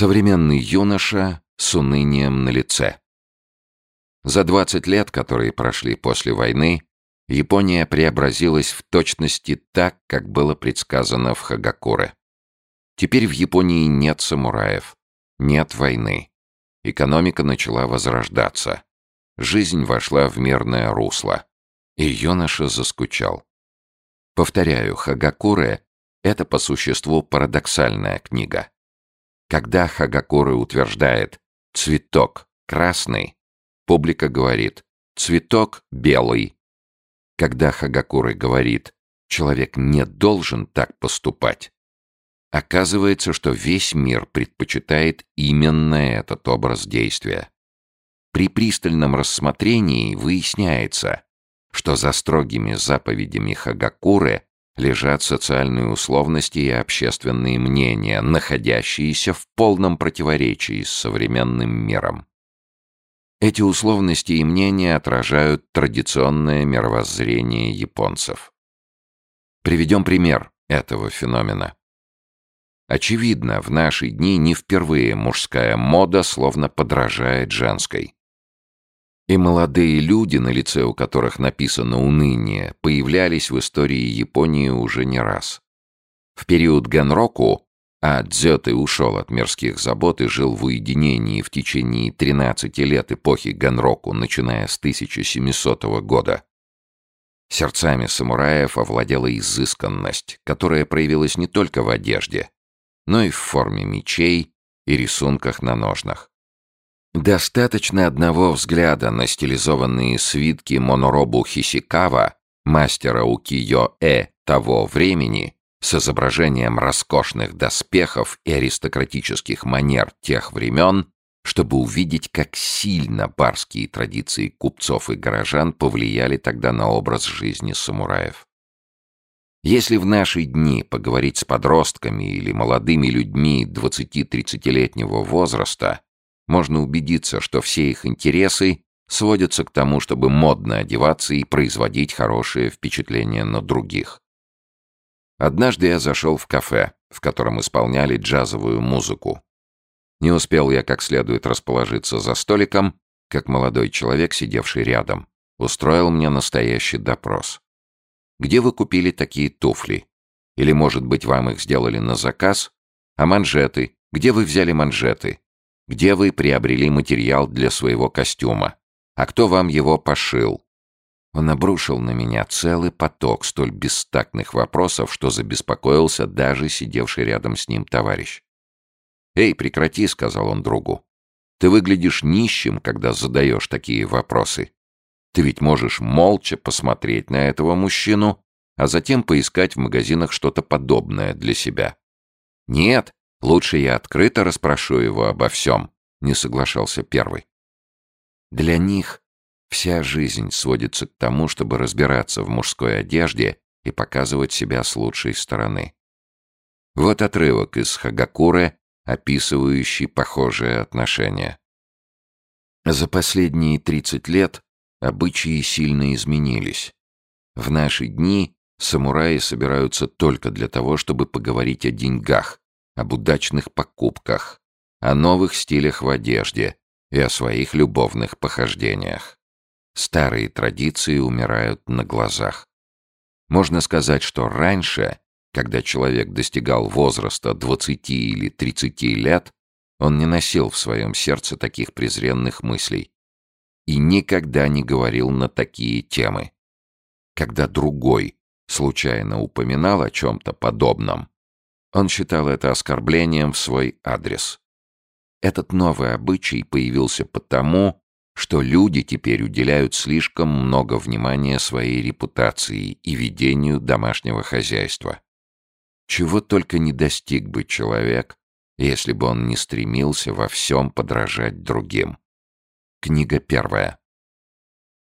Современный юноша с унынием на лице. За 20 лет, которые прошли после войны, Япония преобразилась в точности так, как было предсказано в Хагакуре. Теперь в Японии нет самураев, нет войны. Экономика начала возрождаться. Жизнь вошла в мирное русло. И юноша заскучал. Повторяю, Хагакуре — это по существу парадоксальная книга. Когда Хагакуры утверждает «цветок красный», публика говорит «цветок белый». Когда Хагакуры говорит «человек не должен так поступать», оказывается, что весь мир предпочитает именно этот образ действия. При пристальном рассмотрении выясняется, что за строгими заповедями Хагакуры лежат социальные условности и общественные мнения, находящиеся в полном противоречии с современным миром. Эти условности и мнения отражают традиционное мировоззрение японцев. Приведем пример этого феномена. Очевидно, в наши дни не впервые мужская мода словно подражает женской. И молодые люди, на лице у которых написано «уныние», появлялись в истории Японии уже не раз. В период Генроку, а Дзёте ушел от мирских забот и жил в уединении в течение 13 лет эпохи Генроку, начиная с 1700 года, сердцами самураев овладела изысканность, которая проявилась не только в одежде, но и в форме мечей и рисунках на ножнах. Достаточно одного взгляда на стилизованные свитки Моноробу Хисикава, мастера укиё-э того времени, с изображением роскошных доспехов и аристократических манер тех времен, чтобы увидеть, как сильно барские традиции купцов и горожан повлияли тогда на образ жизни самураев. Если в наши дни поговорить с подростками или молодыми людьми 20-30-летнего возраста, можно убедиться, что все их интересы сводятся к тому, чтобы модно одеваться и производить хорошее впечатление на других. Однажды я зашел в кафе, в котором исполняли джазовую музыку. Не успел я как следует расположиться за столиком, как молодой человек, сидевший рядом, устроил мне настоящий допрос. «Где вы купили такие туфли? Или, может быть, вам их сделали на заказ? А манжеты? Где вы взяли манжеты? Где вы приобрели материал для своего костюма? А кто вам его пошил? Он обрушил на меня целый поток столь бестактных вопросов, что забеспокоился даже сидевший рядом с ним товарищ. «Эй, прекрати», — сказал он другу. «Ты выглядишь нищим, когда задаешь такие вопросы. Ты ведь можешь молча посмотреть на этого мужчину, а затем поискать в магазинах что-то подобное для себя». «Нет, Лучше я открыто расспрошу его обо всем, не соглашался первый. Для них вся жизнь сводится к тому, чтобы разбираться в мужской одежде и показывать себя с лучшей стороны. Вот отрывок из Хагакуры, описывающий похожие отношения. За последние 30 лет обычаи сильно изменились. В наши дни самураи собираются только для того, чтобы поговорить о деньгах, об удачных покупках, о новых стилях в одежде и о своих любовных похождениях. Старые традиции умирают на глазах. Можно сказать, что раньше, когда человек достигал возраста 20 или 30 лет, он не носил в своем сердце таких презренных мыслей и никогда не говорил на такие темы. Когда другой случайно упоминал о чем-то подобном, он считал это оскорблением в свой адрес. Этот новый обычай появился потому, что люди теперь уделяют слишком много внимания своей репутации и ведению домашнего хозяйства. Чего только не достиг бы человек, если бы он не стремился во всем подражать другим. Книга первая.